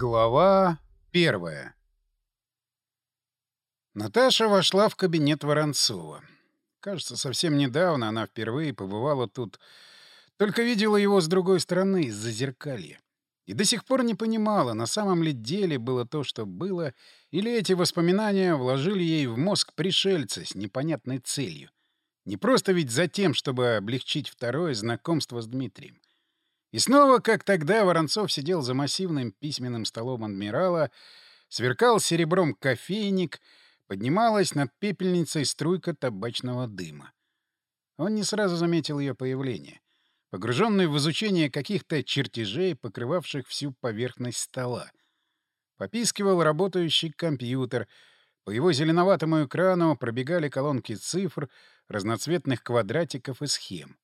Глава первая Наташа вошла в кабинет Воронцова. Кажется, совсем недавно она впервые побывала тут, только видела его с другой стороны, из-за зеркалья. И до сих пор не понимала, на самом ли деле было то, что было, или эти воспоминания вложили ей в мозг пришельца с непонятной целью. Не просто ведь за тем, чтобы облегчить второе знакомство с Дмитрием. И снова, как тогда, Воронцов сидел за массивным письменным столом адмирала, сверкал серебром кофейник, поднималась над пепельницей струйка табачного дыма. Он не сразу заметил ее появление, погруженный в изучение каких-то чертежей, покрывавших всю поверхность стола. Попискивал работающий компьютер, по его зеленоватому экрану пробегали колонки цифр, разноцветных квадратиков и схем.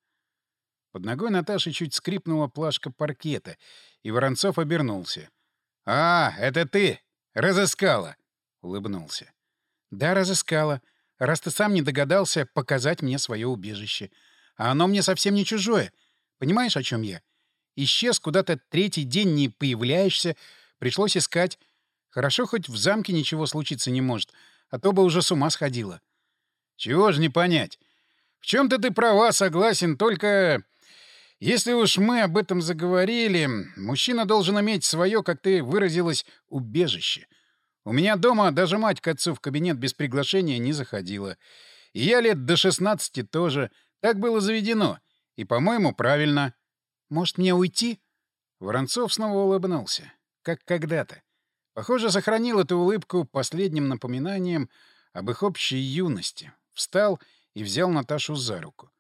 Под ногой Наташи чуть скрипнула плашка паркета, и Воронцов обернулся. «А, это ты! Разыскала!» — улыбнулся. «Да, разыскала. Раз ты сам не догадался показать мне свое убежище. А оно мне совсем не чужое. Понимаешь, о чем я? Исчез куда-то третий день, не появляешься. Пришлось искать. Хорошо, хоть в замке ничего случиться не может, а то бы уже с ума сходила». «Чего ж не понять? В чем-то ты права, согласен, только если уж мы об этом заговорили, мужчина должен иметь свое, как ты выразилась, убежище. У меня дома даже мать к отцу в кабинет без приглашения не заходила. И я лет до 16 тоже. Так было заведено. И, по-моему, правильно. Может, мне уйти? Воронцов снова улыбнулся. Как когда-то. Похоже, сохранил эту улыбку последним напоминанием об их общей юности. Встал и взял Наташу за руку.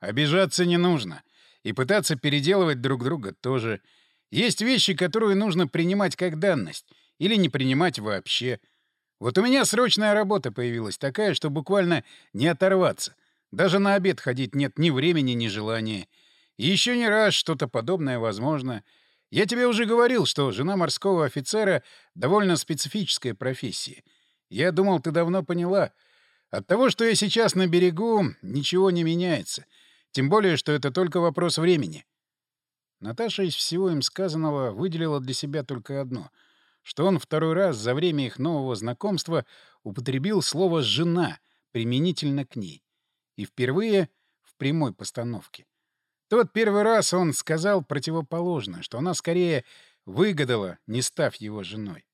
«Обижаться не нужно. И пытаться переделывать друг друга тоже. Есть вещи, которые нужно принимать как данность, или не принимать вообще. Вот у меня срочная работа появилась такая, что буквально не оторваться. Даже на обед ходить нет ни времени, ни желания. И еще не раз что-то подобное возможно. Я тебе уже говорил, что жена морского офицера — довольно специфическая профессия. Я думал, ты давно поняла. От того, что я сейчас на берегу, ничего не меняется — тем более, что это только вопрос времени. Наташа из всего им сказанного выделила для себя только одно — что он второй раз за время их нового знакомства употребил слово «жена» применительно к ней. И впервые в прямой постановке. Тот первый раз он сказал противоположное, что она скорее выгадала, не став его женой.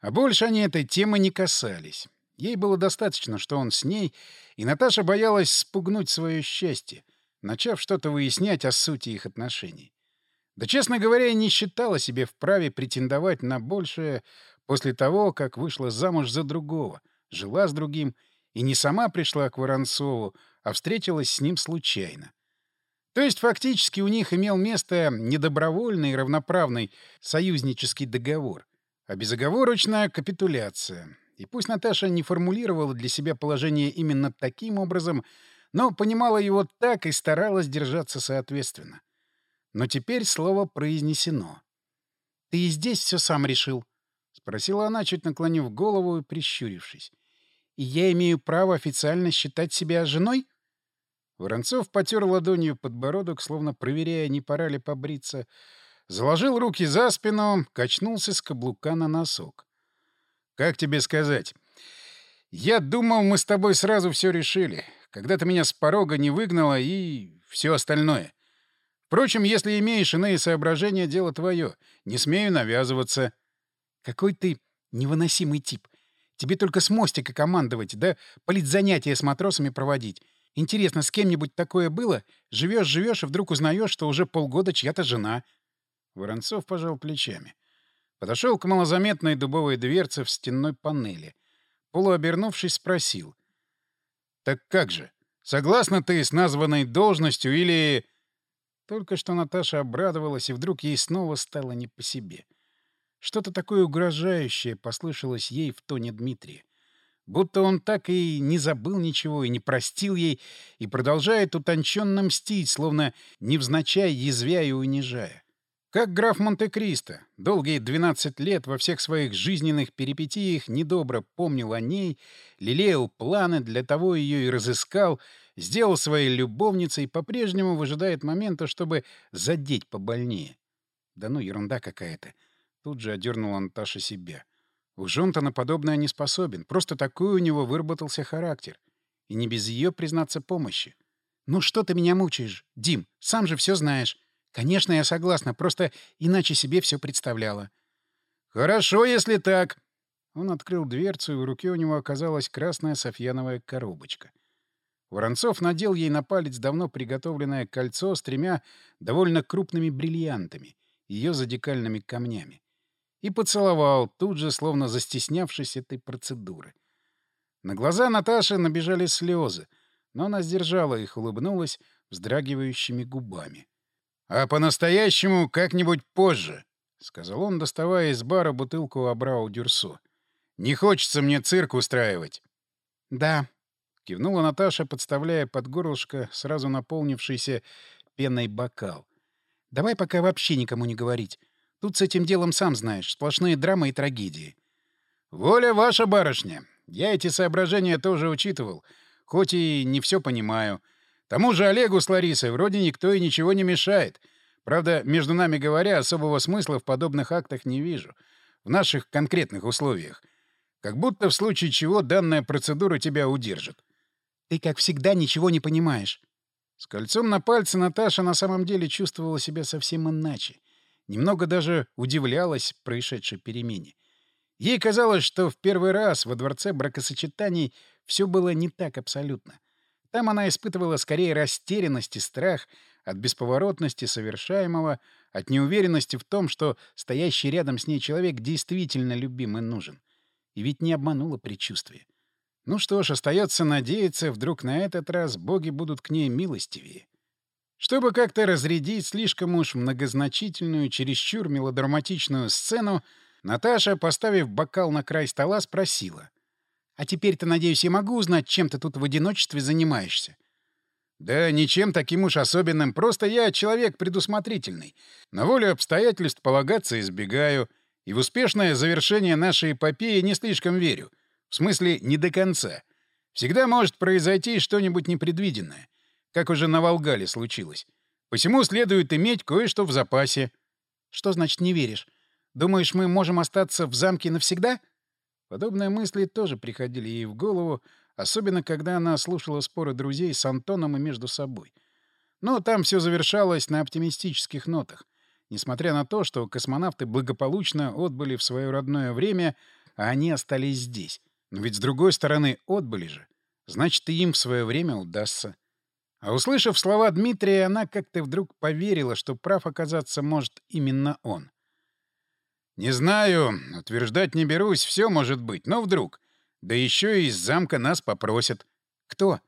А больше они этой темы не касались. Ей было достаточно, что он с ней, и Наташа боялась спугнуть свое счастье, начав что-то выяснять о сути их отношений. Да, честно говоря, я не считала себе вправе претендовать на большее после того, как вышла замуж за другого, жила с другим и не сама пришла к Воронцову, а встретилась с ним случайно. То есть фактически у них имел место недобровольный равноправный союзнический договор, а безоговорочная капитуляция. И пусть Наташа не формулировала для себя положение именно таким образом, но понимала его так и старалась держаться соответственно. Но теперь слово произнесено. «Ты и здесь все сам решил?» — спросила она, чуть наклонив голову и прищурившись. «И я имею право официально считать себя женой?» Воронцов потер ладонью подбородок, словно проверяя, не пора ли побриться, заложил руки за спину, качнулся с каблука на носок. «Как тебе сказать? Я думал, мы с тобой сразу все решили когда ты меня с порога не выгнала и все остальное. Впрочем, если имеешь иные соображения, дело твое. Не смею навязываться. Какой ты невыносимый тип. Тебе только с мостика командовать, да политзанятия с матросами проводить. Интересно, с кем-нибудь такое было? Живешь, живешь и вдруг узнаешь, что уже полгода чья-то жена. Воронцов пожал плечами. Подошел к малозаметной дубовой дверце в стенной панели. Полуобернувшись, спросил. Так как же? Согласна ты с названной должностью или... Только что Наташа обрадовалась, и вдруг ей снова стало не по себе. Что-то такое угрожающее послышалось ей в тоне Дмитрия. Будто он так и не забыл ничего и не простил ей, и продолжает утонченно мстить, словно невзначай язвя и унижая. Как граф Монте-Кристо, долгие 12 лет во всех своих жизненных перипетиях недобро помнил о ней, лелеял планы, для того ее и разыскал, сделал своей любовницей и по-прежнему выжидает момента, чтобы задеть побольнее. Да ну, ерунда какая-то. Тут же одернула Наташа себя. Уж он-то на подобное не способен. Просто такой у него выработался характер. И не без ее, признаться, помощи. «Ну что ты меня мучаешь, Дим? Сам же все знаешь. Конечно, я согласна, просто иначе себе все представляла». «Хорошо, если так». Он открыл дверцу, и в руке у него оказалась красная софьяновая коробочка. Воронцов надел ей на палец давно приготовленное кольцо с тремя довольно крупными бриллиантами, ее задекальными камнями. И поцеловал, тут же, словно застеснявшись этой процедуры. На глаза Наташи набежали слезы, но она сдержала их, улыбнулась вздрагивающими губами. «А по-настоящему как-нибудь позже», — сказал он, доставая из бара бутылку Абрау Дюрсо. «Не хочется мне цирк устраивать». «Да», — кивнула Наташа, подставляя под горлышко сразу наполнившийся пеной бокал. «Давай пока вообще никому не говорить. Тут с этим делом, сам знаешь, сплошные драмы и трагедии». «Воля ваша, барышня. Я эти соображения тоже учитывал, хоть и не все понимаю. Тому же Олегу с Ларисой вроде никто и ничего не мешает. Правда, между нами говоря, особого смысла в подобных актах не вижу. В наших конкретных условиях. Как будто в случае чего данная процедура тебя удержит. Ты, как всегда, ничего не понимаешь. С кольцом на пальце Наташа на самом деле чувствовала себя совсем иначе. Немного даже удивлялась происшедшей перемене. Ей казалось, что в первый раз во дворце бракосочетаний все было не так абсолютно. Там она испытывала скорее растерянность и страх от бесповоротности совершаемого, от неуверенности в том, что стоящий рядом с ней человек действительно любим и нужен. И ведь не обманула предчувствие. Ну что ж, остается надеяться, вдруг на этот раз боги будут к ней милостивее. Чтобы как-то разрядить слишком уж многозначительную, чересчур мелодраматичную сцену, Наташа, поставив бокал на край стола, спросила — а теперь-то, надеюсь, я могу узнать, чем ты тут в одиночестве занимаешься? Да ничем таким уж особенным. Просто я человек предусмотрительный. На волю обстоятельств полагаться избегаю. И в успешное завершение нашей эпопеи не слишком верю. В смысле, не до конца. Всегда может произойти что-нибудь непредвиденное. Как уже на Волгале случилось. Посему следует иметь кое-что в запасе. Что значит не веришь? Думаешь, мы можем остаться в замке навсегда? — Подобные мысли тоже приходили ей в голову, особенно когда она слушала споры друзей с Антоном и между собой. Но там все завершалось на оптимистических нотах. Несмотря на то, что космонавты благополучно отбыли в свое родное время, а они остались здесь. Но ведь с другой стороны, отбыли же. Значит, и им в свое время удастся. А услышав слова Дмитрия, она как-то вдруг поверила, что прав оказаться может именно он. Не знаю, утверждать не берусь, все может быть, но вдруг. Да еще и из замка нас попросят. Кто?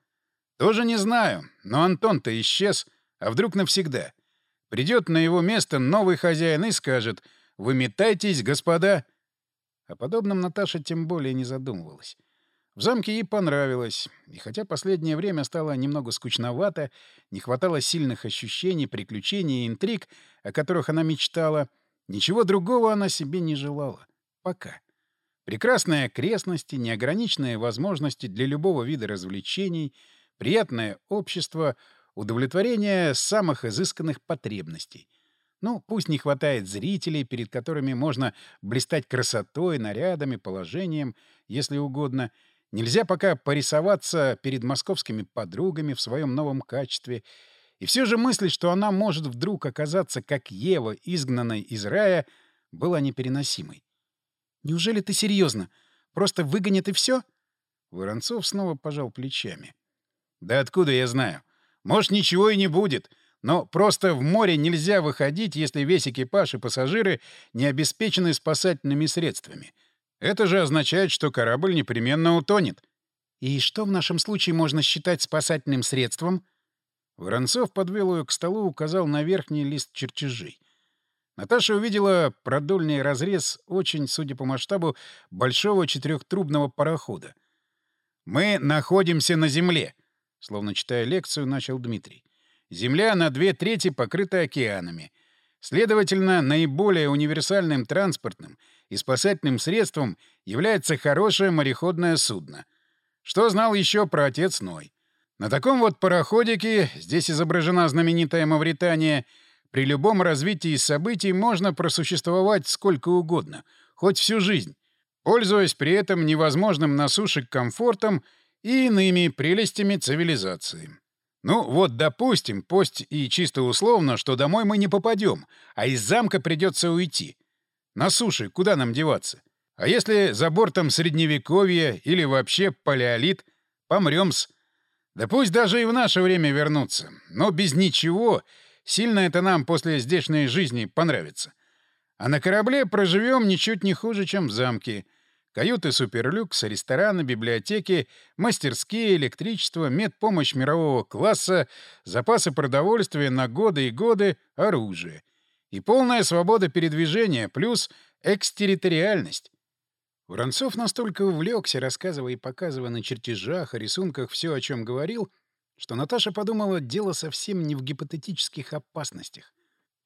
Тоже не знаю, но Антон-то исчез, а вдруг навсегда. Придет на его место новый хозяин и скажет «Выметайтесь, господа». О подобном Наташа тем более не задумывалась. В замке ей понравилось, и хотя последнее время стало немного скучновато, не хватало сильных ощущений, приключений и интриг, о которых она мечтала — Ничего другого она себе не желала. Пока. Прекрасные окрестности, неограниченные возможности для любого вида развлечений, приятное общество, удовлетворение самых изысканных потребностей. Ну, пусть не хватает зрителей, перед которыми можно блистать красотой, нарядами, положением, если угодно. Нельзя пока порисоваться перед московскими подругами в своем новом качестве — и все же мысль, что она может вдруг оказаться как Ева, изгнанной из рая, была непереносимой. «Неужели ты серьезно? Просто выгонят и все?» Воронцов снова пожал плечами. «Да откуда я знаю? Может, ничего и не будет. Но просто в море нельзя выходить, если весь экипаж и пассажиры не обеспечены спасательными средствами. Это же означает, что корабль непременно утонет». «И что в нашем случае можно считать спасательным средством?» Воронцов подвел ее к столу, указал на верхний лист чертежей. Наташа увидела продольный разрез очень, судя по масштабу, большого четырехтрубного парохода. «Мы находимся на Земле», — словно читая лекцию, начал Дмитрий. «Земля на две трети покрыта океанами. Следовательно, наиболее универсальным транспортным и спасательным средством является хорошее мореходное судно. Что знал еще про отец Ной? На таком вот пароходике, здесь изображена знаменитая Мавритания, при любом развитии событий можно просуществовать сколько угодно, хоть всю жизнь, пользуясь при этом невозможным на суше комфортом и иными прелестями цивилизации. Ну вот, допустим, пусть и чисто условно, что домой мы не попадем, а из замка придется уйти. На суше куда нам деваться? А если за бортом средневековье или вообще палеолит, помрем с... Да пусть даже и в наше время вернуться, но без ничего Сильно это нам после здешней жизни понравится. А на корабле проживем ничуть не хуже, чем в замке. Каюты суперлюкс, рестораны, библиотеки, мастерские, электричество, медпомощь мирового класса, запасы продовольствия на годы и годы, оружие. И полная свобода передвижения, плюс экстерриториальность. Воронцов настолько увлекся, рассказывая и показывая на чертежах, и рисунках все, о чем говорил, что Наташа подумала, дело совсем не в гипотетических опасностях.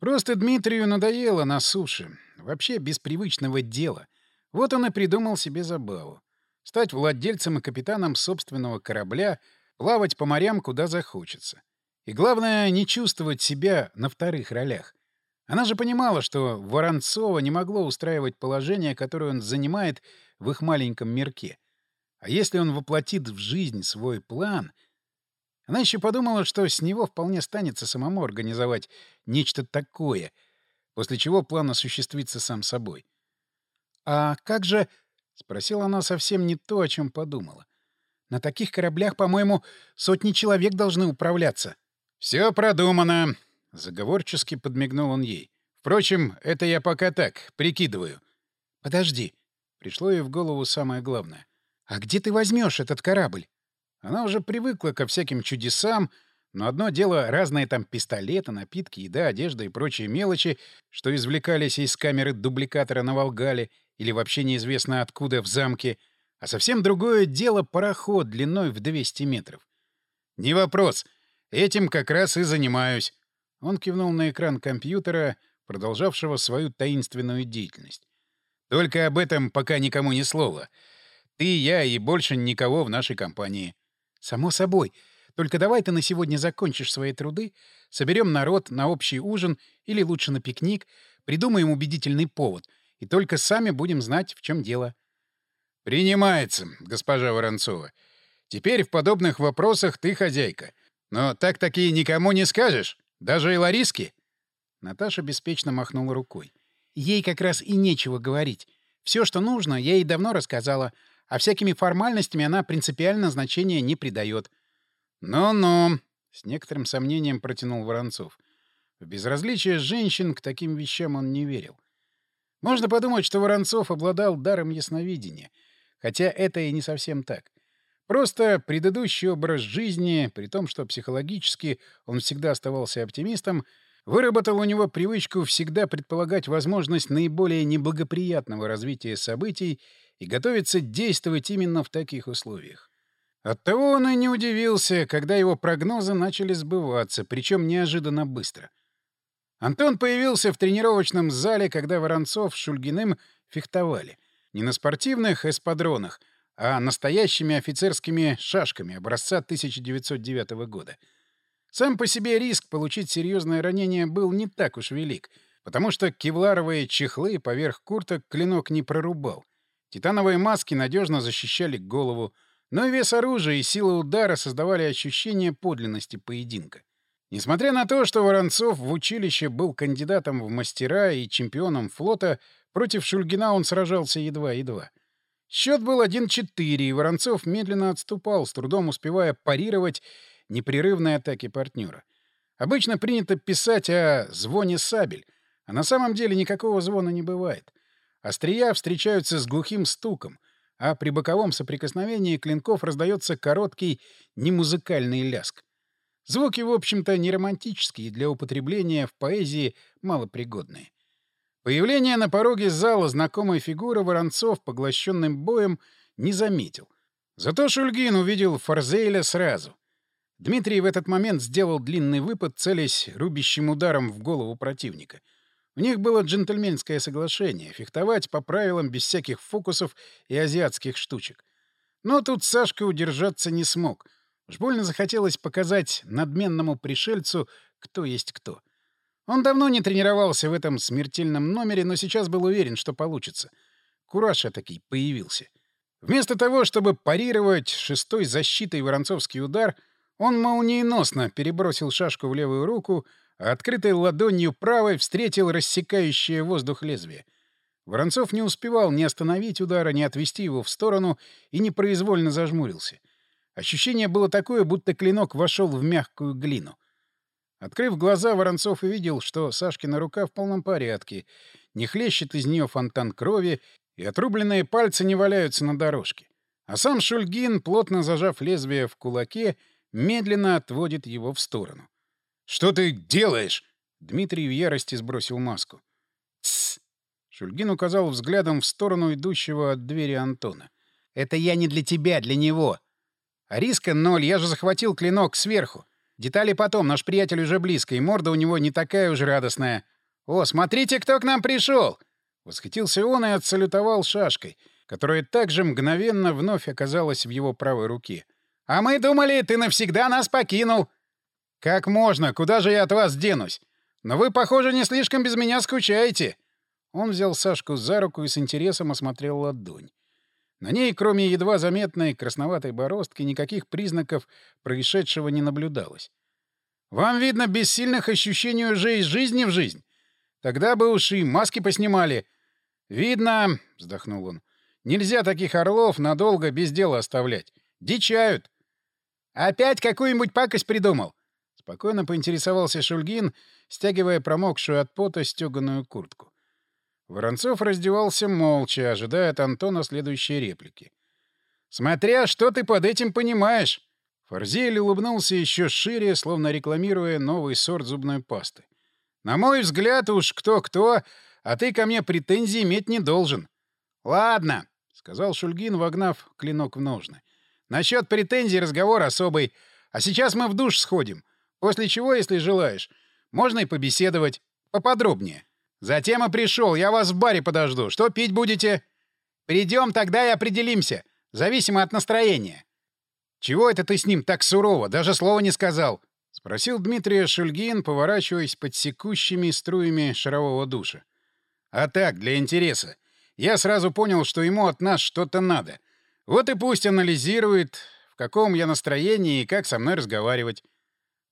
Просто Дмитрию надоело на суше. Вообще без привычного дела. Вот он и придумал себе забаву. Стать владельцем и капитаном собственного корабля, плавать по морям куда захочется. И главное, не чувствовать себя на вторых ролях. Она же понимала, что Воронцова не могло устраивать положение, которое он занимает в их маленьком мирке. А если он воплотит в жизнь свой план — она еще подумала, что с него вполне станется самому организовать нечто такое, после чего план осуществится сам собой. «А как же...» — спросила она совсем не то, о чем подумала. «На таких кораблях, по-моему, сотни человек должны управляться». «Все продумано!» — заговорчески подмигнул он ей. «Впрочем, это я пока так, прикидываю». «Подожди». Пришло ей в голову самое главное. «А где ты возьмешь этот корабль?» Она уже привыкла ко всяким чудесам, но одно дело — разные там пистолеты, напитки, еда, одежда и прочие мелочи, что извлекались из камеры дубликатора на Волгале или вообще неизвестно откуда в замке, а совсем другое дело — пароход длиной в 200 метров. «Не вопрос. Этим как раз и занимаюсь». Он кивнул на экран компьютера, продолжавшего свою таинственную деятельность. «Только об этом пока никому ни слова. Ты, я и больше никого в нашей компании. Само собой. Только давай ты на сегодня закончишь свои труды, соберем народ на общий ужин или лучше на пикник, придумаем убедительный повод, и только сами будем знать, в чем дело. Принимается, госпожа Воронцова. Теперь в подобных вопросах ты хозяйка. Но так-таки никому не скажешь, даже и Лариске. Наташа беспечно махнула рукой. Ей как раз и нечего говорить. Все, что нужно, я ей давно рассказала, а всякими формальностями она принципиально значения не придает. «Ну-ну», — с некоторым сомнением протянул Воронцов. В безразличие женщин к таким вещам он не верил. Можно подумать, что Воронцов обладал даром ясновидения, хотя это и не совсем так. Просто предыдущий образ жизни, при том, что психологически он всегда оставался оптимистом, выработал у него привычку всегда предполагать возможность наиболее неблагоприятного развития событий и готовится действовать именно в таких условиях. Оттого он и не удивился, когда его прогнозы начали сбываться, причем неожиданно быстро. Антон появился в тренировочном зале, когда Воронцов с Шульгиным фехтовали. Не на спортивных эспадронах, а настоящими офицерскими шашками образца 1909 года. Сам по себе риск получить серьезное ранение был не так уж велик, потому что кевларовые чехлы поверх курток клинок не прорубал. Титановые маски надежно защищали голову, но и вес оружия и сила удара создавали ощущение подлинности поединка. Несмотря на то, что Воронцов в училище был кандидатом в мастера и чемпионом флота, против Шульгина он сражался едва-едва. Счет был 1-4, и Воронцов медленно отступал, с трудом успевая парировать непрерывные атаки партнера. Обычно принято писать о звоне сабель, а на самом деле никакого звона не бывает. Острия встречаются с глухим стуком, а при боковом соприкосновении клинков раздается короткий немузыкальный ляск. Звуки, в общем-то, не романтические, для употребления в поэзии малопригодные. Появление на пороге зала знакомой фигуры Воронцов, поглощенным боем, не заметил. Зато Шульгин увидел Фарзейля сразу. Дмитрий в этот момент сделал длинный выпад, целясь рубящим ударом в голову противника — у них было джентльменское соглашение — фехтовать по правилам без всяких фокусов и азиатских штучек. Но тут Сашка удержаться не смог. Уж больно захотелось показать надменному пришельцу, кто есть кто. Он давно не тренировался в этом смертельном номере, но сейчас был уверен, что получится. Кураж таки появился. Вместо того, чтобы парировать шестой защитой воронцовский удар, он молниеносно перебросил шашку в левую руку, а открытой ладонью правой встретил рассекающее воздух лезвие. Воронцов не успевал ни остановить удара, ни отвести его в сторону и непроизвольно зажмурился. Ощущение было такое, будто клинок вошел в мягкую глину. Открыв глаза, Воронцов увидел, что Сашкина рука в полном порядке, не хлещет из нее фонтан крови, и отрубленные пальцы не валяются на дорожке. А сам Шульгин, плотно зажав лезвие в кулаке, медленно отводит его в сторону. «Что ты делаешь?» Дмитрий в ярости сбросил маску. «Тссс!» Шульгин указал взглядом в сторону идущего от двери Антона. «Это я не для тебя, для него. А риска ноль, я же захватил клинок сверху. Детали потом, наш приятель уже близко, и морда у него не такая уж радостная. О, смотрите, кто к нам пришел! Восхитился он и отсалютовал шашкой, которая также мгновенно вновь оказалась в его правой руке. «А мы думали, ты навсегда нас покинул!» «Как можно? Куда же я от вас денусь? Но вы, похоже, не слишком без меня скучаете!» Он взял Сашку за руку и с интересом осмотрел ладонь. На ней, кроме едва заметной красноватой бороздки, никаких признаков происшедшего не наблюдалось. «Вам, видно, без сильных ощущений уже из жизни в жизнь. Тогда бы уж и маски поснимали. Видно, — вздохнул он, — нельзя таких орлов надолго без дела оставлять. Дичают. Опять какую-нибудь пакость придумал? Спокойно поинтересовался Шульгин, стягивая промокшую от пота стеганую куртку. Воронцов раздевался молча, ожидая от Антона следующей реплики. «Смотря, что ты под этим понимаешь!» Фарзель улыбнулся еще шире, словно рекламируя новый сорт зубной пасты. «На мой взгляд уж кто-кто, а ты ко мне претензий иметь не должен». «Ладно», — сказал Шульгин, вогнав клинок в ножны. «Насчет претензий разговор особый. А сейчас мы в душ сходим. После чего, если желаешь, можно и побеседовать. Поподробнее. Затем и пришел. Я вас в баре подожду. Что пить будете? Придем тогда и определимся. Зависимо от настроения. Чего это ты с ним так сурово? Даже слова не сказал. — спросил Дмитрия Шульгин, поворачиваясь под секущими струями шарового душа. А так, для интереса. Я сразу понял, что ему от нас что-то надо. Вот и пусть анализирует, в каком я настроении и как со мной разговаривать.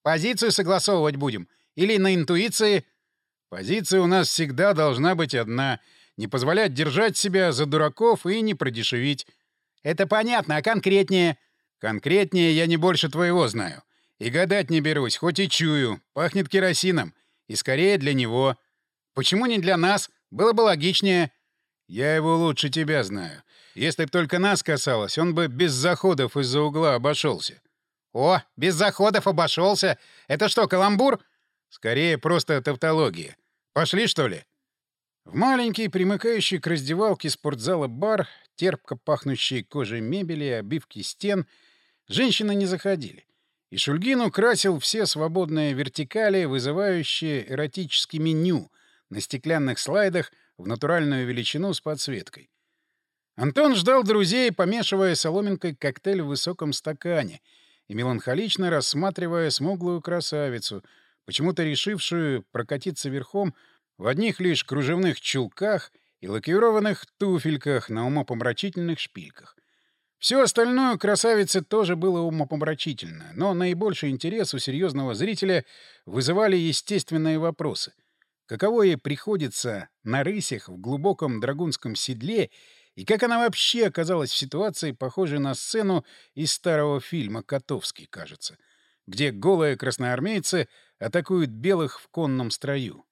Позицию согласовывать будем? Или на интуиции? Позиция у нас всегда должна быть одна. Не позволять держать себя за дураков и не продешевить. Это понятно, а конкретнее? Конкретнее я не больше твоего знаю. И гадать не берусь, хоть и чую. Пахнет керосином. И скорее для него. Почему не для нас? Было бы логичнее. Я его лучше тебя знаю. Если б только нас касалось, он бы без заходов из-за угла обошелся. О, без заходов обошелся. Это что, каламбур? Скорее, просто тавтология. Пошли, что ли? В маленький, примыкающий к раздевалке спортзала бар, терпко пахнущий кожей мебели и обивки стен, женщины не заходили. И Шульгин украсил все свободные вертикали, вызывающие эротический меню — на стеклянных слайдах в натуральную величину с подсветкой. Антон ждал друзей, помешивая соломинкой коктейль в высоком стакане и меланхолично рассматривая смуглую красавицу, почему-то решившую прокатиться верхом в одних лишь кружевных чулках и лакированных туфельках на умопомрачительных шпильках. Все остальное красавице тоже было умопомрачительно, но наибольший интерес у серьезного зрителя вызывали естественные вопросы — каково ей приходится на рысях в глубоком драгунском седле и как она вообще оказалась в ситуации, похожей на сцену из старого фильма «Котовский», кажется, где голые красноармейцы атакуют белых в конном строю.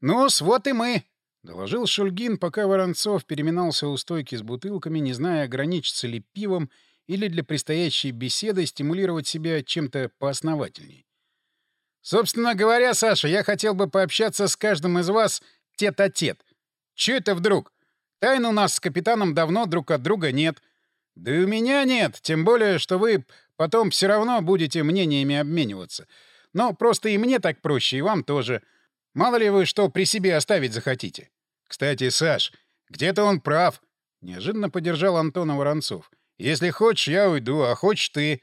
«Ну-с, вот и мы!» — доложил Шульгин, пока Воронцов переминался у стойки с бутылками, не зная, ограничиться ли пивом или для предстоящей беседы стимулировать себя чем-то поосновательней. Собственно говоря, Саша, я хотел бы пообщаться с каждым из вас тет-а-тет. Чё это вдруг? Тайн у нас с капитаном давно друг от друга нет. Да и у меня нет, тем более, что вы потом все равно будете мнениями обмениваться. Но просто и мне так проще, и вам тоже. Мало ли вы что при себе оставить захотите. Кстати, Саш, где-то он прав. Неожиданно поддержал Антона Воронцов. Если хочешь, я уйду, а хочешь ты.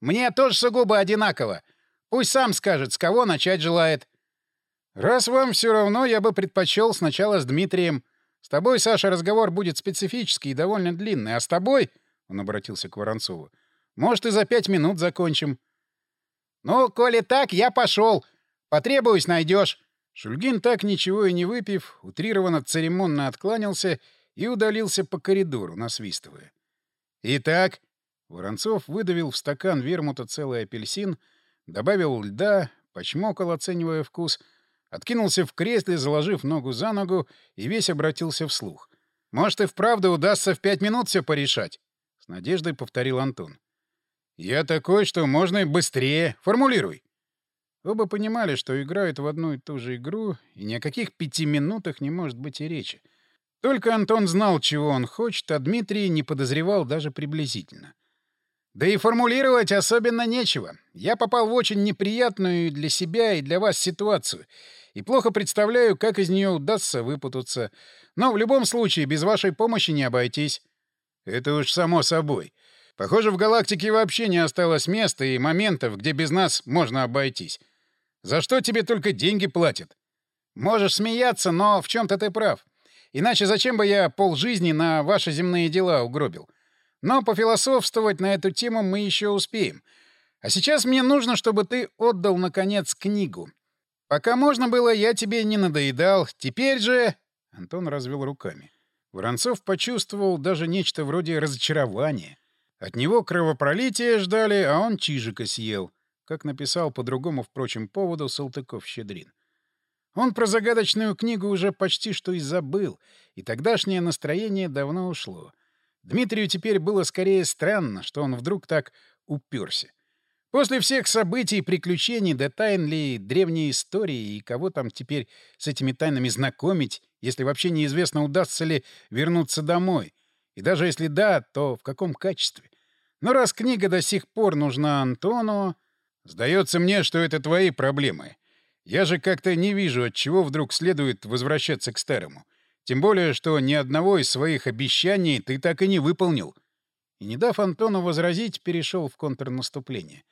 Мне тоже сугубо одинаково. Пусть сам скажет, с кого начать желает. «Раз вам все равно, я бы предпочел сначала с Дмитрием. С тобой, Саша, разговор будет специфический и довольно длинный, а с тобой...» — он обратился к Воронцову. «Может, и за пять минут закончим». «Ну, коли так, я пошел. Потребуюсь, найдешь. Шульгин, так ничего и не выпив, утрированно церемонно откланялся и удалился по коридору, насвистывая. «Итак...» — Воронцов выдавил в стакан вермута целый апельсин, добавил льда, почмокал, оценивая вкус, откинулся в кресле, заложив ногу за ногу, и весь обратился вслух. «Может, и вправду удастся в пять минут все порешать?» — с надеждой повторил Антон. «Я такой, что можно и быстрее. Формулируй». Оба понимали, что играют в одну и ту же игру, и ни о каких пяти минутах не может быть и речи. Только Антон знал, чего он хочет, а Дмитрий не подозревал даже приблизительно. Да и формулировать особенно нечего. Я попал в очень неприятную для себя и для вас ситуацию, и плохо представляю, как из нее удастся выпутаться. Но в любом случае без вашей помощи не обойтись. Это уж само собой. Похоже, в галактике вообще не осталось места и моментов, где без нас можно обойтись. За что тебе только деньги платят? Можешь смеяться, но в чем-то ты прав. Иначе зачем бы я полжизни на ваши земные дела угробил? Но пофилософствовать на эту тему мы еще успеем. А сейчас мне нужно, чтобы ты отдал, наконец, книгу. Пока можно было, я тебе не надоедал. Теперь же...» Антон развел руками. Воронцов почувствовал даже нечто вроде разочарования. От него кровопролитие ждали, а он чижика съел, как написал по другому, впрочем, поводу Салтыков-Щедрин. Он про загадочную книгу уже почти что и забыл, и тогдашнее настроение давно ушло. Дмитрию теперь было скорее странно, что он вдруг так уперся. После всех событий приключений, да тайн ли древней истории, и кого там теперь с этими тайнами знакомить, если вообще неизвестно, удастся ли вернуться домой — и даже если да, то в каком качестве? Но раз книга до сих пор нужна Антону... Сдается мне, что это твои проблемы. Я же как-то не вижу, от чего вдруг следует возвращаться к старому. Тем более, что ни одного из своих обещаний ты так и не выполнил. И, не дав Антону возразить, перешел в контрнаступление.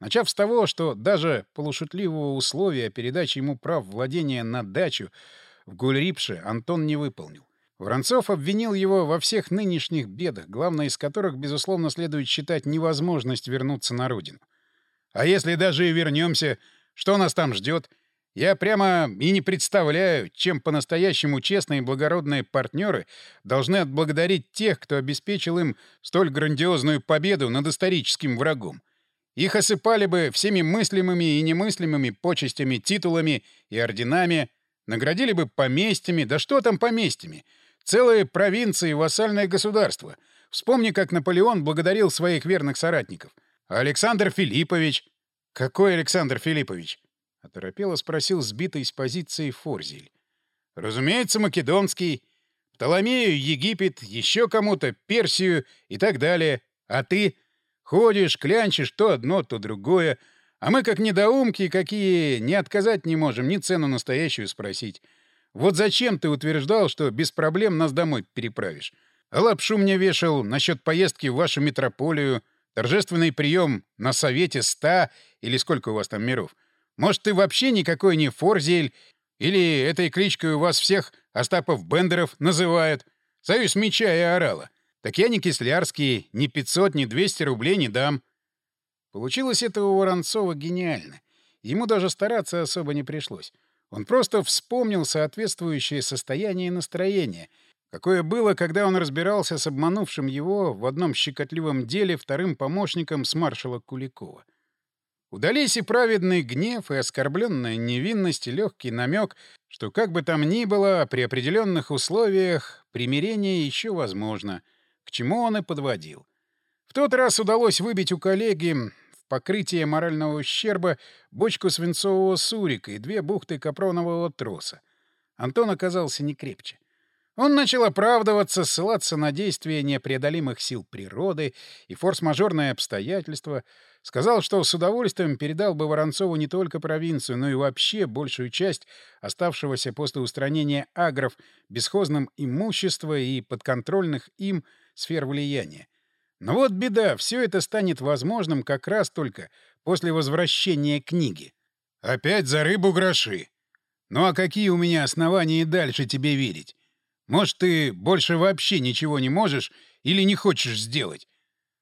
Начав с того, что даже полушутливого условия передачи ему прав владения на дачу в Гульрипше Антон не выполнил. Воронцов обвинил его во всех нынешних бедах, главное из которых, безусловно, следует считать невозможность вернуться на родину. А если даже и вернемся, что нас там ждет? Я прямо и не представляю, чем по-настоящему честные и благородные партнеры должны отблагодарить тех, кто обеспечил им столь грандиозную победу над историческим врагом. Их осыпали бы всеми мыслимыми и немыслимыми почестями, титулами и орденами, наградили бы поместьями, да что там поместьями — Целые провинции — вассальное государство. Вспомни, как Наполеон благодарил своих верных соратников. Александр Филиппович... Какой Александр Филиппович? Оторопело спросил сбитый с позиции Форзель. Разумеется, Македонский. Птоломею, Египет, еще кому-то, Персию и так далее. А ты? Ходишь, клянчишь то одно, то другое. А мы, как недоумки, какие не отказать не можем, ни цену настоящую спросить. Вот зачем ты утверждал, что без проблем нас домой переправишь? Лапшу мне вешал насчет поездки в вашу метрополию, торжественный прием на совете ста или сколько у вас там миров. Может, ты вообще никакой не Форзель, или этой кличкой у вас всех Остапов-Бендеров называют? Союз меча и орала. Так я не Кислярский, ни 500, ни 200 рублей не дам. Получилось это у Воронцова гениально. Ему даже стараться особо не пришлось. Он просто вспомнил соответствующее состояние и настроение, какое было, когда он разбирался с обманувшим его в одном щекотливом деле вторым помощником с маршала Куликова. Удались и праведный гнев, и оскорбленная невинность, и легкий намек, что как бы там ни было, при определенных условиях примирение еще возможно, к чему он и подводил. В тот раз удалось выбить у коллеги покрытие морального ущерба, бочку свинцового сурика и две бухты капронового троса. Антон оказался не крепче. Он начал оправдываться, ссылаться на действия непреодолимых сил природы и форс-мажорные обстоятельства, сказал, что с удовольствием передал бы Воронцову не только провинцию, но и вообще большую часть оставшегося после устранения агров бесхозным имущества и подконтрольных им сфер влияния. Но вот беда, все это станет возможным как раз только после возвращения книги. «Опять за рыбу гроши!» Ну а какие у меня основания дальше тебе верить? Может, ты больше вообще ничего не можешь или не хочешь сделать?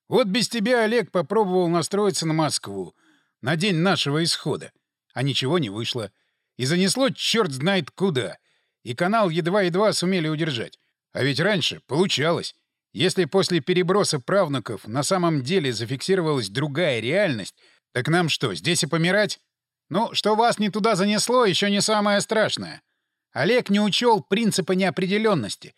Вот без тебя Олег попробовал настроиться на Москву на день нашего исхода, а ничего не вышло. И занесло черт знает куда. И канал едва-едва сумели удержать. А ведь раньше получалось. Если после переброса правнуков на самом деле зафиксировалась другая реальность, так нам что, здесь и помирать? Ну, что вас не туда занесло, еще не самое страшное. Олег не учел принципа неопределенности.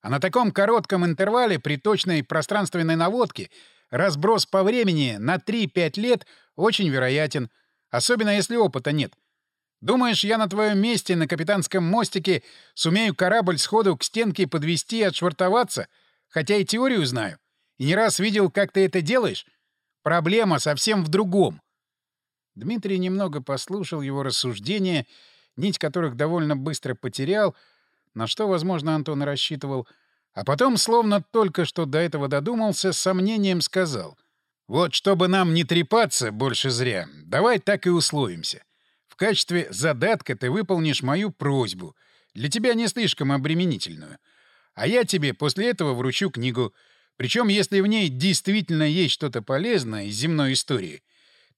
А на таком коротком интервале при точной пространственной наводке разброс по времени на 3-5 лет очень вероятен, особенно если опыта нет. Думаешь, я на твоем месте на капитанском мостике сумею корабль сходу к стенке подвести и отшвартоваться — хотя и теорию знаю, и не раз видел, как ты это делаешь. Проблема совсем в другом. Дмитрий немного послушал его рассуждения, нить которых довольно быстро потерял, на что, возможно, Антон рассчитывал, а потом, словно только что до этого додумался, с сомнением сказал. «Вот чтобы нам не трепаться больше зря, давай так и условимся. В качестве задатка ты выполнишь мою просьбу, для тебя не слишком обременительную — а я тебе после этого вручу книгу. Причем, если в ней действительно есть что-то полезное из земной истории,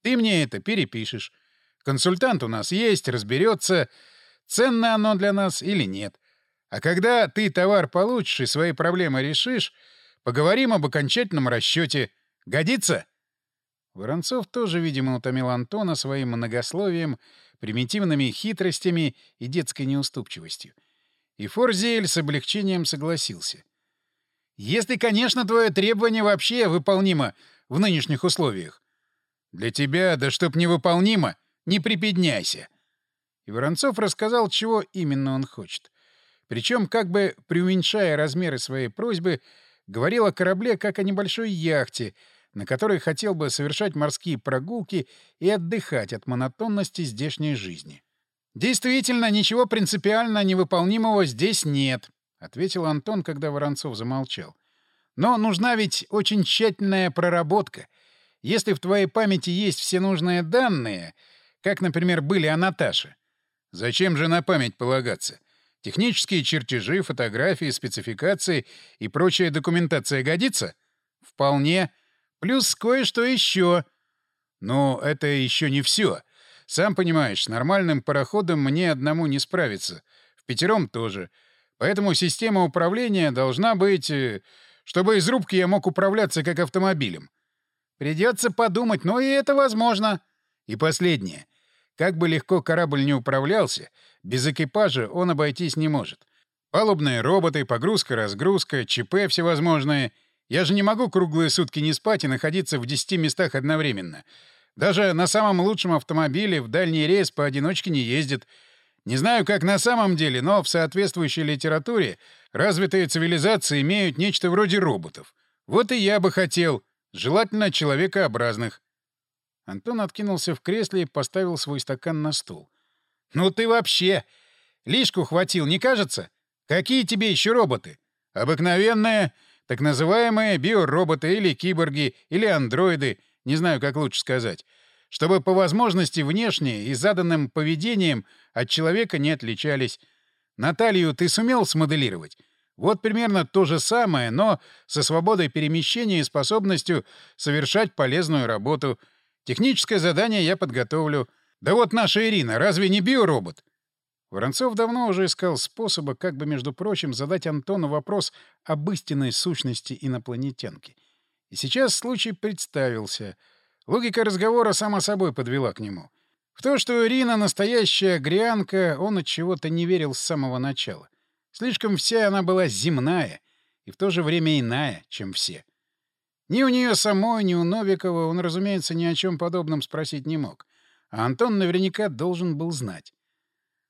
ты мне это перепишешь. Консультант у нас есть, разберется, ценно оно для нас или нет. А когда ты товар получишь и свои проблемы решишь, поговорим об окончательном расчете. Годится? Воронцов тоже, видимо, утомил Антона своим многословием, примитивными хитростями и детской неуступчивостью. И Форзель с облегчением согласился. «Если, конечно, твое требование вообще выполнимо в нынешних условиях. Для тебя, да чтоб невыполнимо, не припедняйся». И Воронцов рассказал, чего именно он хочет. Причем, как бы преуменьшая размеры своей просьбы, говорил о корабле как о небольшой яхте, на которой хотел бы совершать морские прогулки и отдыхать от монотонности здешней жизни. «Действительно, ничего принципиально невыполнимого здесь нет», — ответил Антон, когда Воронцов замолчал. «Но нужна ведь очень тщательная проработка. Если в твоей памяти есть все нужные данные, как, например, были о Наташе, зачем же на память полагаться? Технические чертежи, фотографии, спецификации и прочая документация годится? Вполне. Плюс кое-что еще. Но это еще не все. Сам понимаешь, с нормальным пароходом мне одному не справиться. В пятером тоже. Поэтому система управления должна быть... Э, чтобы из рубки я мог управляться как автомобилем. Придется подумать, но и это возможно. И последнее. Как бы легко корабль не управлялся, без экипажа он обойтись не может. Палубные роботы, погрузка-разгрузка, ЧП всевозможные. Я же не могу круглые сутки не спать и находиться в десяти местах одновременно. Даже на самом лучшем автомобиле в дальний рейс поодиночке не ездит. Не знаю, как на самом деле, но в соответствующей литературе развитые цивилизации имеют нечто вроде роботов. Вот и я бы хотел. Желательно человекообразных. Антон откинулся в кресле и поставил свой стакан на стол. «Ну ты вообще! Лишку хватил, не кажется? Какие тебе еще роботы? Обыкновенные, так называемые биороботы или киборги, или андроиды — не знаю, как лучше сказать, чтобы по возможности внешне и заданным поведением от человека не отличались. Наталью ты сумел смоделировать? Вот примерно то же самое, но со свободой перемещения и способностью совершать полезную работу. Техническое задание я подготовлю. Да вот наша Ирина, разве не биоробот? Воронцов давно уже искал способа, как бы, между прочим, задать Антону вопрос об истинной сущности инопланетянки. И сейчас случай представился. Логика разговора сама собой подвела к нему. В то, что Ирина настоящая грянка, он от чего-то не верил с самого начала. Слишком вся она была земная и в то же время иная, чем все. Ни у нее самой, ни у Новикова он, разумеется, ни о чем подобном спросить не мог. А Антон наверняка должен был знать.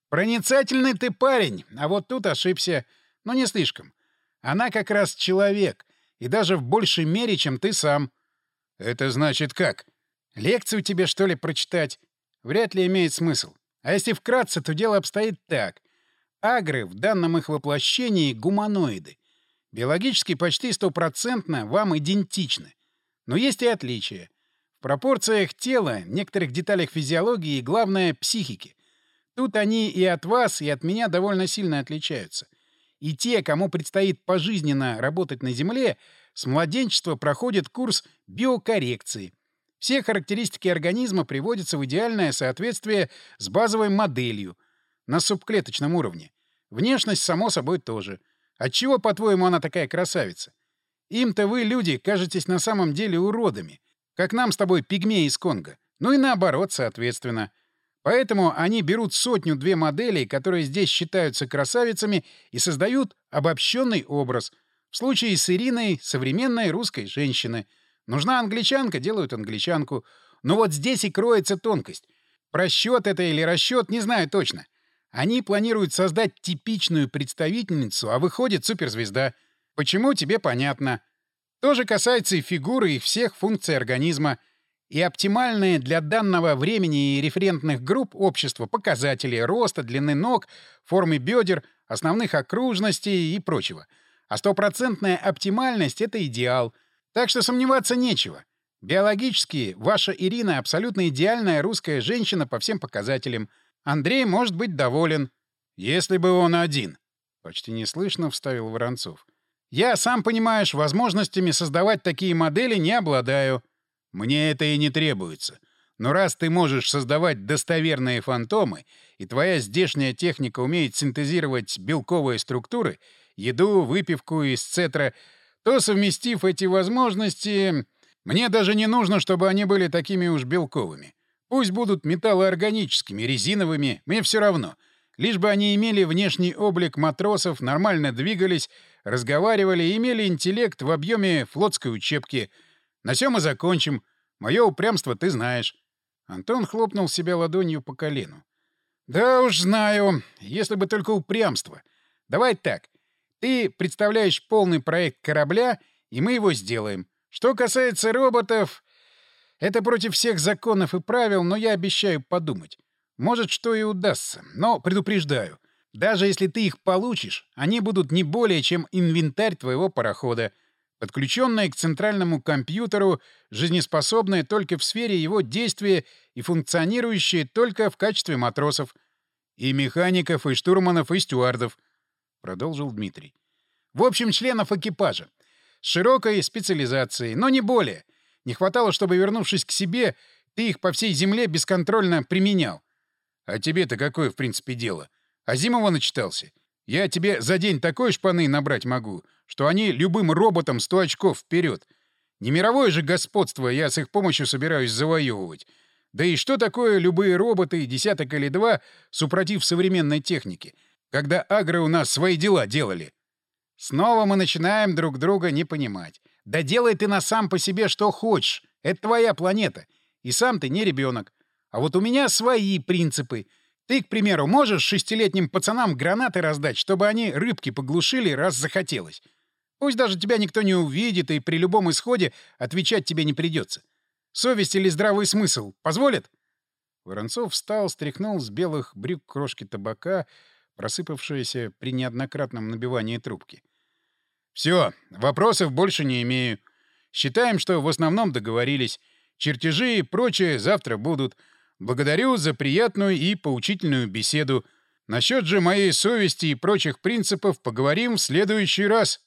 «Проницательный ты парень, а вот тут ошибся. Но не слишком. Она как раз человек, и даже в большей мере, чем ты сам. Это значит как? Лекцию тебе, что ли, прочитать? Вряд ли имеет смысл. А если вкратце, то дело обстоит так. Агры в данном их воплощении — гуманоиды. Биологически почти стопроцентно вам идентичны. Но есть и отличия. В пропорциях тела, некоторых деталях физиологии и, главное, психики. Тут они и от вас, и от меня довольно сильно отличаются. И те, кому предстоит пожизненно работать на Земле, с младенчества проходят курс биокоррекции. Все характеристики организма приводятся в идеальное соответствие с базовой моделью на субклеточном уровне. Внешность, само собой, тоже. Отчего, по-твоему, она такая красавица? Им-то вы, люди, кажетесь на самом деле уродами, как нам с тобой пигмеи из Конго. Ну и наоборот, соответственно. Поэтому они берут сотню-две моделей, которые здесь считаются красавицами, и создают обобщенный образ. В случае с Ириной — современной русской женщины. Нужна англичанка — делают англичанку. Но вот здесь и кроется тонкость. Просчет это или расчет, не знаю точно. Они планируют создать типичную представительницу, а выходит суперзвезда. Почему, тебе понятно. То же касается и фигуры, и всех функций организма — и оптимальные для данного времени и референтных групп общества показатели роста, длины ног, формы бедер, основных окружностей и прочего. А стопроцентная оптимальность — это идеал. Так что сомневаться нечего. Биологически ваша Ирина абсолютно идеальная русская женщина по всем показателям. Андрей может быть доволен. Если бы он один. Почти неслышно вставил Воронцов. Я, сам понимаешь, возможностями создавать такие модели не обладаю. Мне это и не требуется. Но раз ты можешь создавать достоверные фантомы, и твоя здешняя техника умеет синтезировать белковые структуры, еду, выпивку и сцетра, то, совместив эти возможности, мне даже не нужно, чтобы они были такими уж белковыми. Пусть будут металлоорганическими, резиновыми, мне все равно. Лишь бы они имели внешний облик матросов, нормально двигались, разговаривали имели интеллект в объеме флотской учебки — на сём и закончим. Мое упрямство ты знаешь. Антон хлопнул себя ладонью по колену. Да уж знаю. Если бы только упрямство. Давай так. Ты представляешь полный проект корабля, и мы его сделаем. Что касается роботов, это против всех законов и правил, но я обещаю подумать. Может, что и удастся. Но предупреждаю. Даже если ты их получишь, они будут не более, чем инвентарь твоего парохода — подключенная к центральному компьютеру, жизнеспособная только в сфере его действия и функционирующая только в качестве матросов. И механиков, и штурманов, и стюардов, — продолжил Дмитрий. В общем, членов экипажа. С широкой специализацией, но не более. Не хватало, чтобы, вернувшись к себе, ты их по всей земле бесконтрольно применял. А тебе-то какое, в принципе, дело? Азимова начитался? Я тебе за день такой шпаны набрать могу, что они любым роботам сто очков вперед. Не мировое же господство я с их помощью собираюсь завоевывать. Да и что такое любые роботы, десяток или два, супротив современной техники, когда агры у нас свои дела делали? Снова мы начинаем друг друга не понимать. Да делай ты на сам по себе что хочешь. Это твоя планета. И сам ты не ребенок. А вот у меня свои принципы. Ты, к примеру, можешь шестилетним пацанам гранаты раздать, чтобы они рыбки поглушили, раз захотелось. Пусть даже тебя никто не увидит, и при любом исходе отвечать тебе не придется. Совесть или здравый смысл позволят?» Воронцов встал, стряхнул с белых брюк крошки табака, просыпавшиеся при неоднократном набивании трубки. «Все, вопросов больше не имею. Считаем, что в основном договорились. Чертежи и прочее завтра будут. Благодарю за приятную и поучительную беседу. Насчет же моей совести и прочих принципов поговорим в следующий раз».